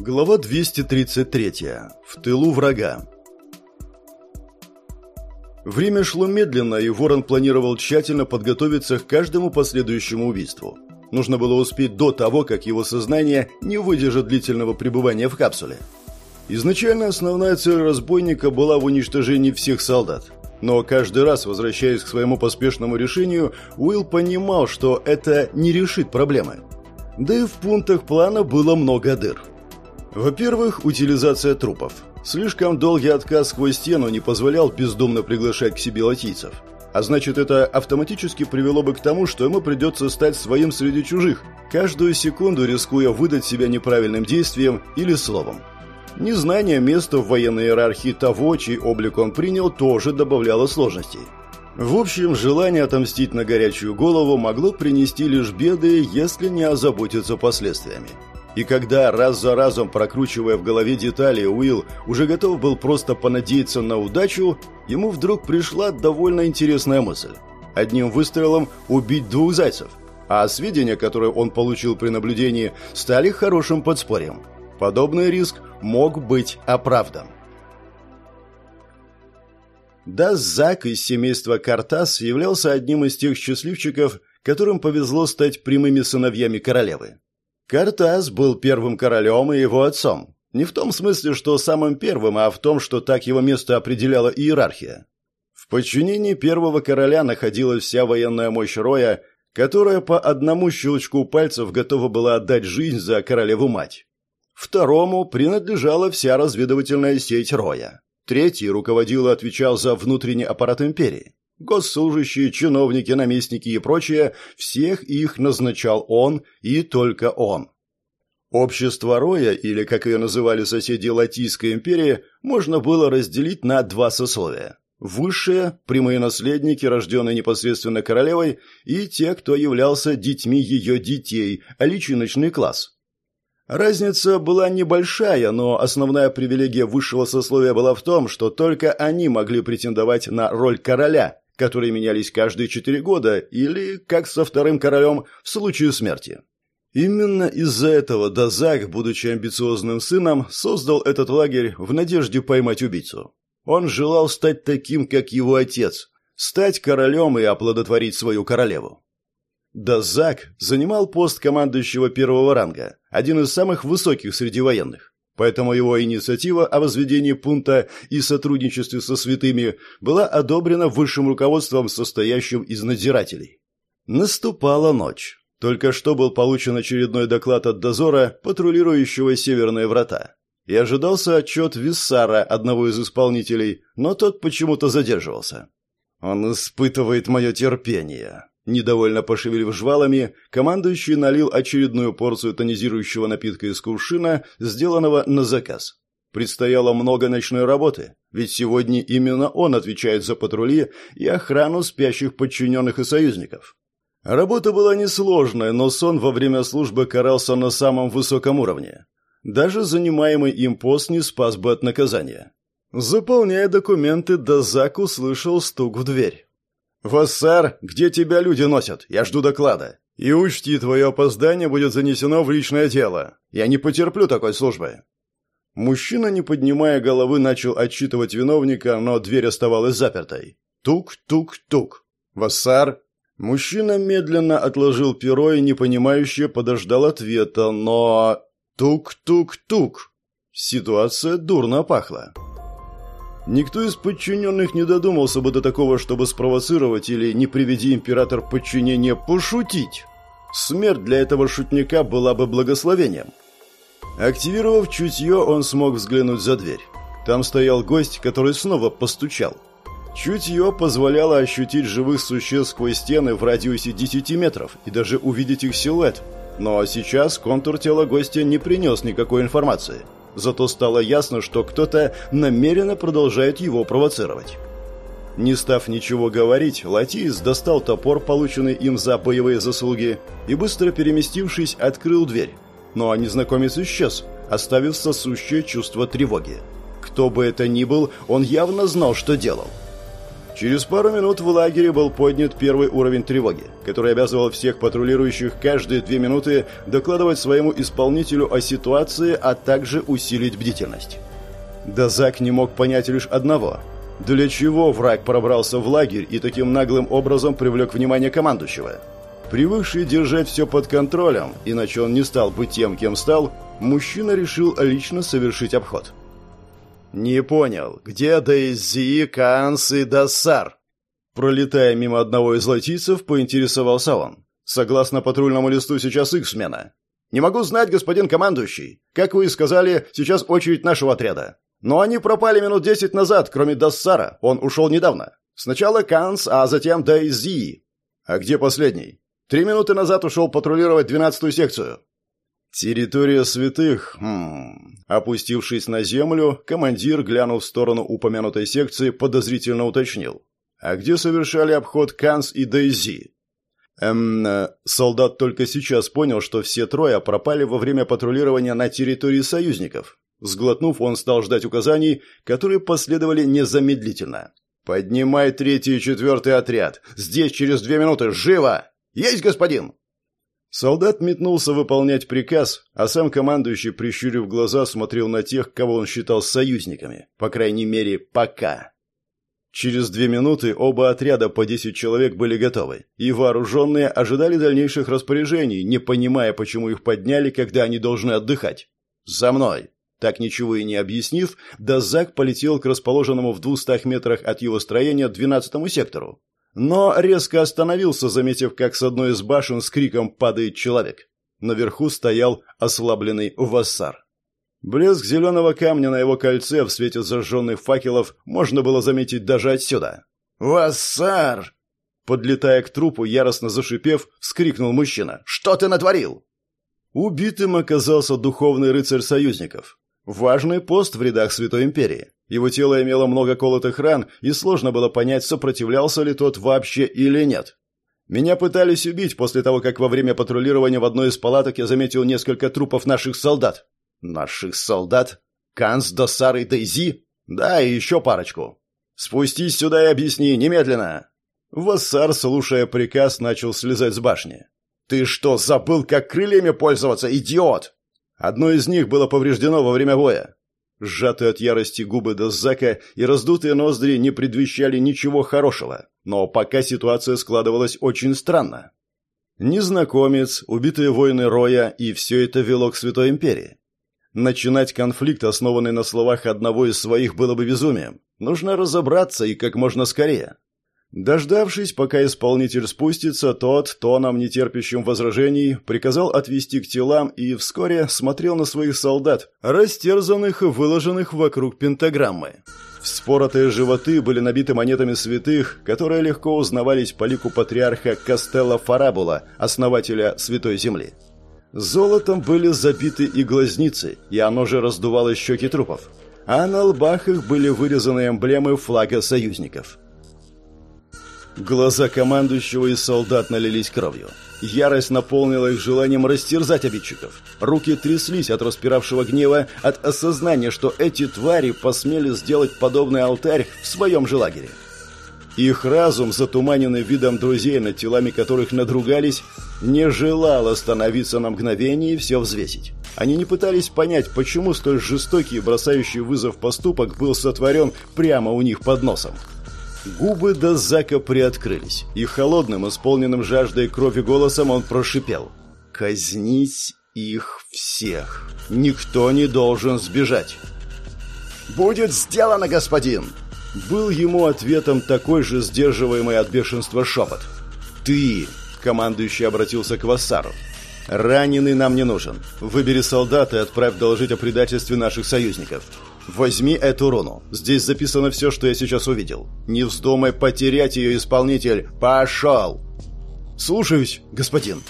Глава 233. В тылу врага. Время шло медленно, и Ворон планировал тщательно подготовиться к каждому последующему убийству. Нужно было успеть до того, как его сознание не выдержит длительного пребывания в капсуле. Изначально основная цель разбойника была в уничтожении всех солдат. Но каждый раз, возвращаясь к своему поспешному решению, Уилл понимал, что это не решит проблемы. Да и в пунктах плана было много дыр. Во-первых, утилизация трупов. Слишком долгий отказ сквозь стену не позволял бездумно приглашать к себе латийцев. А значит, это автоматически привело бы к тому, что ему придется стать своим среди чужих, каждую секунду рискуя выдать себя неправильным действием или словом. Незнание места в военной иерархии того, чей облик он принял, тоже добавляло сложностей. В общем, желание отомстить на горячую голову могло принести лишь беды, если не озаботиться последствиями. И когда, раз за разом прокручивая в голове детали, Уилл уже готов был просто понадеяться на удачу, ему вдруг пришла довольно интересная мысль. Одним выстрелом убить двух зайцев. А сведения, которые он получил при наблюдении, стали хорошим подспорьем. Подобный риск мог быть оправдан. Даззак из семейства Картас являлся одним из тех счастливчиков, которым повезло стать прямыми сыновьями королевы. Картас был первым королем и его отцом. Не в том смысле, что самым первым, а в том, что так его место определяла иерархия. В подчинении первого короля находилась вся военная мощь Роя, которая по одному щелчку пальцев готова была отдать жизнь за королеву-мать. Второму принадлежала вся разведывательная сеть Роя. Третий руководил и отвечал за внутренний аппарат империи. Госслужащие, чиновники, наместники и прочее, всех их назначал он и только он. Общество Роя, или, как ее называли соседи Латийской империи, можно было разделить на два сословия. Высшие – прямые наследники, рожденные непосредственно королевой, и те, кто являлся детьми ее детей, а личиночный класс. Разница была небольшая, но основная привилегия высшего сословия была в том, что только они могли претендовать на роль короля, которые менялись каждые четыре года, или, как со вторым королем, в случае смерти. Именно из-за этого Дазак, будучи амбициозным сыном, создал этот лагерь в надежде поймать убийцу. Он желал стать таким, как его отец, стать королем и оплодотворить свою королеву. Дазак занимал пост командующего первого ранга, один из самых высоких среди военных. Поэтому его инициатива о возведении пункта и сотрудничестве со святыми была одобрена высшим руководством, состоящим из надзирателей. Наступала ночь. Только что был получен очередной доклад от дозора, патрулирующего северные врата. И ожидался отчет Виссара, одного из исполнителей, но тот почему-то задерживался. «Он испытывает мое терпение», Недовольно пошевелив жвалами, командующий налил очередную порцию тонизирующего напитка из кувшина, сделанного на заказ. Предстояло много ночной работы, ведь сегодня именно он отвечает за патрули и охрану спящих подчиненных и союзников. Работа была несложная, но сон во время службы карался на самом высоком уровне. Даже занимаемый им пост не спас бы от наказания. Заполняя документы, Дазак услышал стук в дверь. «Вассар, где тебя люди носят? Я жду доклада. И учти, твое опоздание будет занесено в личное дело. Я не потерплю такой службы». Мужчина, не поднимая головы, начал отчитывать виновника, но дверь оставалась запертой. Тук-тук-тук. «Вассар?» Мужчина медленно отложил перо и непонимающе подождал ответа, но... Тук-тук-тук. Ситуация дурно пахла. Никто из подчиненных не додумался бы до такого, чтобы спровоцировать или, не приведи император подчинения, пошутить. Смерть для этого шутника была бы благословением. Активировав чутье, он смог взглянуть за дверь. Там стоял гость, который снова постучал. Чутье позволяло ощутить живых существ сквозь стены в радиусе 10 метров и даже увидеть их силуэт. Но сейчас контур тела гостя не принес никакой информации. Зато стало ясно, что кто-то намеренно продолжает его провоцировать. Не став ничего говорить, Латиис достал топор, полученный им за боевые заслуги, и, быстро переместившись, открыл дверь. Но незнакомец исчез, оставив сосущее чувство тревоги. Кто бы это ни был, он явно знал, что делал. Через пару минут в лагере был поднят первый уровень тревоги, который обязывал всех патрулирующих каждые две минуты докладывать своему исполнителю о ситуации, а также усилить бдительность. Дазак не мог понять лишь одного – для чего враг пробрался в лагерь и таким наглым образом привлек внимание командующего? Привыкший держать все под контролем, иначе он не стал бы тем, кем стал, мужчина решил лично совершить обход. «Не понял, где Дейзи, Канс и Дасар?» Пролетая мимо одного из латийцев, поинтересовался он. «Согласно патрульному листу, сейчас их смена». «Не могу знать, господин командующий. Как вы и сказали, сейчас очередь нашего отряда. Но они пропали минут десять назад, кроме Дассара. Он ушел недавно. Сначала Канс, а затем Дейзи. А где последний? Три минуты назад ушел патрулировать двенадцатую секцию. Территория святых. Хм. Опустившись на землю, командир, глянув в сторону упомянутой секции, подозрительно уточнил. А где совершали обход Канс и Дейзи? Эм, э, солдат только сейчас понял, что все трое пропали во время патрулирования на территории союзников. Сглотнув, он стал ждать указаний, которые последовали незамедлительно. «Поднимай третий и четвертый отряд! Здесь через две минуты! Живо! Есть, господин!» Солдат метнулся выполнять приказ, а сам командующий, прищурив глаза, смотрел на тех, кого он считал союзниками. По крайней мере, пока. Через две минуты оба отряда по десять человек были готовы, и вооруженные ожидали дальнейших распоряжений, не понимая, почему их подняли, когда они должны отдыхать. «За мной!» Так ничего и не объяснив, Дазак полетел к расположенному в двухстах метрах от его строения двенадцатому сектору. Но резко остановился, заметив, как с одной из башен с криком падает человек. Наверху стоял ослабленный вассар. Блеск зеленого камня на его кольце в свете зажженных факелов можно было заметить даже отсюда. «Вассар!» Подлетая к трупу, яростно зашипев, вскрикнул мужчина. «Что ты натворил?» Убитым оказался духовный рыцарь союзников. Важный пост в рядах Святой Империи. Его тело имело много колотых ран, и сложно было понять, сопротивлялся ли тот вообще или нет. Меня пытались убить после того, как во время патрулирования в одной из палаток я заметил несколько трупов наших солдат. Наших солдат? Канс, Досар и Дейзи? Да, и еще парочку. Спустись сюда и объясни, немедленно. Вассар, слушая приказ, начал слезать с башни. «Ты что, забыл, как крыльями пользоваться, идиот?» Одно из них было повреждено во время боя. Сжатые от ярости губы Дозака и раздутые ноздри не предвещали ничего хорошего, но пока ситуация складывалась очень странно. Незнакомец, убитые воины Роя, и все это вело к Святой Империи. Начинать конфликт, основанный на словах одного из своих, было бы безумием. Нужно разобраться и как можно скорее. Дождавшись, пока исполнитель спустится, тот, тоном нетерпящим возражений, приказал отвести к телам и вскоре смотрел на своих солдат, растерзанных и выложенных вокруг пентаграммы. Вспоротые животы были набиты монетами святых, которые легко узнавались по лику патриарха Костелла Фарабула, основателя Святой Земли. Золотом были забиты и глазницы, и оно же раздувало щеки трупов. А на лбах их были вырезаны эмблемы флага союзников – Глаза командующего и солдат налились кровью. Ярость наполнила их желанием растерзать обидчиков. Руки тряслись от распиравшего гнева, от осознания, что эти твари посмели сделать подобный алтарь в своем же лагере. Их разум, затуманенный видом друзей, над телами которых надругались, не желал остановиться на мгновение и все взвесить. Они не пытались понять, почему столь жестокий и бросающий вызов поступок был сотворен прямо у них под носом. Губы Дазака приоткрылись, и холодным, исполненным жаждой крови голосом он прошипел. «Казнить их всех! Никто не должен сбежать!» «Будет сделано, господин!» Был ему ответом такой же сдерживаемый от бешенства шепот. «Ты!» — командующий обратился к Вассару. «Раненый нам не нужен. Выбери солдат и отправь доложить о предательстве наших союзников. Возьми эту руну. Здесь записано все, что я сейчас увидел. Не вздумай потерять ее, исполнитель. Пошел!» «Слушаюсь, господин».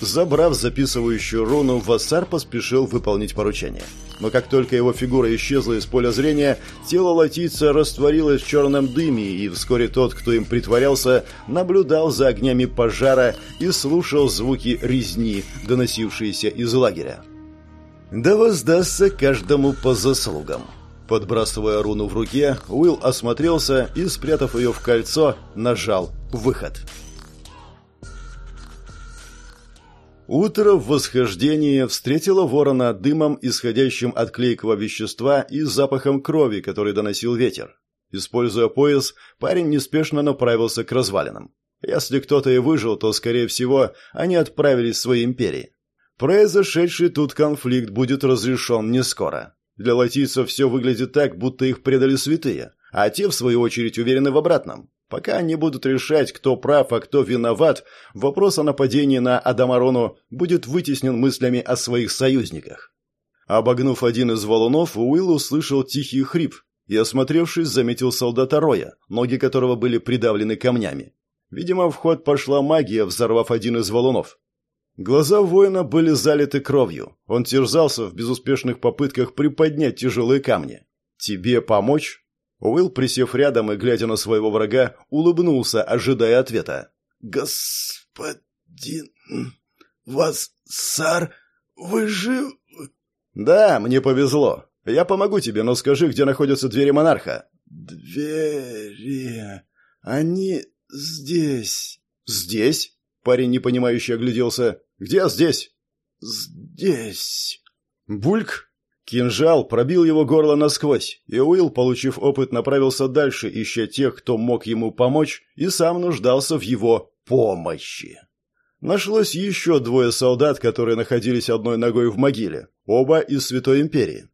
Забрав записывающую руну, Вассар поспешил выполнить поручение. Но как только его фигура исчезла из поля зрения, тело латийца растворилось в черном дыме, и вскоре тот, кто им притворялся, наблюдал за огнями пожара и слушал звуки резни, доносившиеся из лагеря. «Да воздастся каждому по заслугам». Подбрасывая руну в руке, Уилл осмотрелся и, спрятав ее в кольцо, нажал «Выход». Утро в восхождении встретило ворона дымом, исходящим от клейкого вещества и запахом крови, который доносил ветер. Используя пояс, парень неспешно направился к развалинам. Если кто-то и выжил, то, скорее всего, они отправились в свои империи. Произошедший тут конфликт будет разрешен не скоро. Для латийцев все выглядит так, будто их предали святые, а те, в свою очередь, уверены в обратном. Пока они будут решать, кто прав, а кто виноват, вопрос о нападении на Адамарону будет вытеснен мыслями о своих союзниках. Обогнув один из валунов, Уилл услышал тихий хрип и, осмотревшись, заметил солдата Роя, ноги которого были придавлены камнями. Видимо, в ход пошла магия, взорвав один из валунов. Глаза воина были залиты кровью. Он терзался в безуспешных попытках приподнять тяжелые камни. «Тебе помочь?» Уилл, присев рядом и глядя на своего врага, улыбнулся, ожидая ответа. «Господин Вассар, вы жив?» «Да, мне повезло. Я помогу тебе, но скажи, где находятся двери монарха?» «Двери... Они здесь...» «Здесь?» Парень непонимающе огляделся. «Где здесь?» «Здесь...» «Бульк?» Кинжал пробил его горло насквозь, и Уилл, получив опыт, направился дальше, ища тех, кто мог ему помочь, и сам нуждался в его помощи. Нашлось еще двое солдат, которые находились одной ногой в могиле, оба из Святой Империи.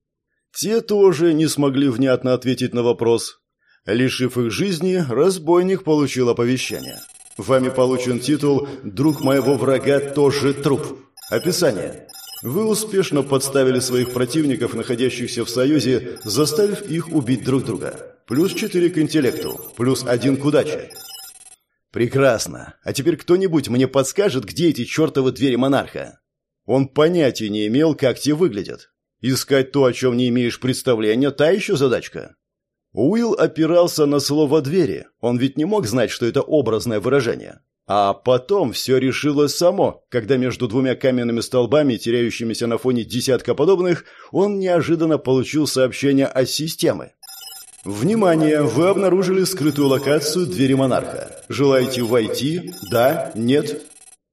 Те тоже не смогли внятно ответить на вопрос. Лишив их жизни, разбойник получил оповещение. Вами получен титул «Друг моего врага тоже труп». Описание. Вы успешно подставили своих противников, находящихся в союзе, заставив их убить друг друга. Плюс 4 к интеллекту, плюс 1 к удаче. Прекрасно. А теперь кто-нибудь мне подскажет, где эти чертовы двери монарха? Он понятия не имел, как те выглядят. Искать то, о чем не имеешь представления, та еще задачка. Уилл опирался на слово «двери». Он ведь не мог знать, что это образное выражение. А потом все решилось само, когда между двумя каменными столбами, теряющимися на фоне десятка подобных, он неожиданно получил сообщение от системы. Внимание! Вы обнаружили скрытую локацию двери монарха. Желаете войти? Да? Нет?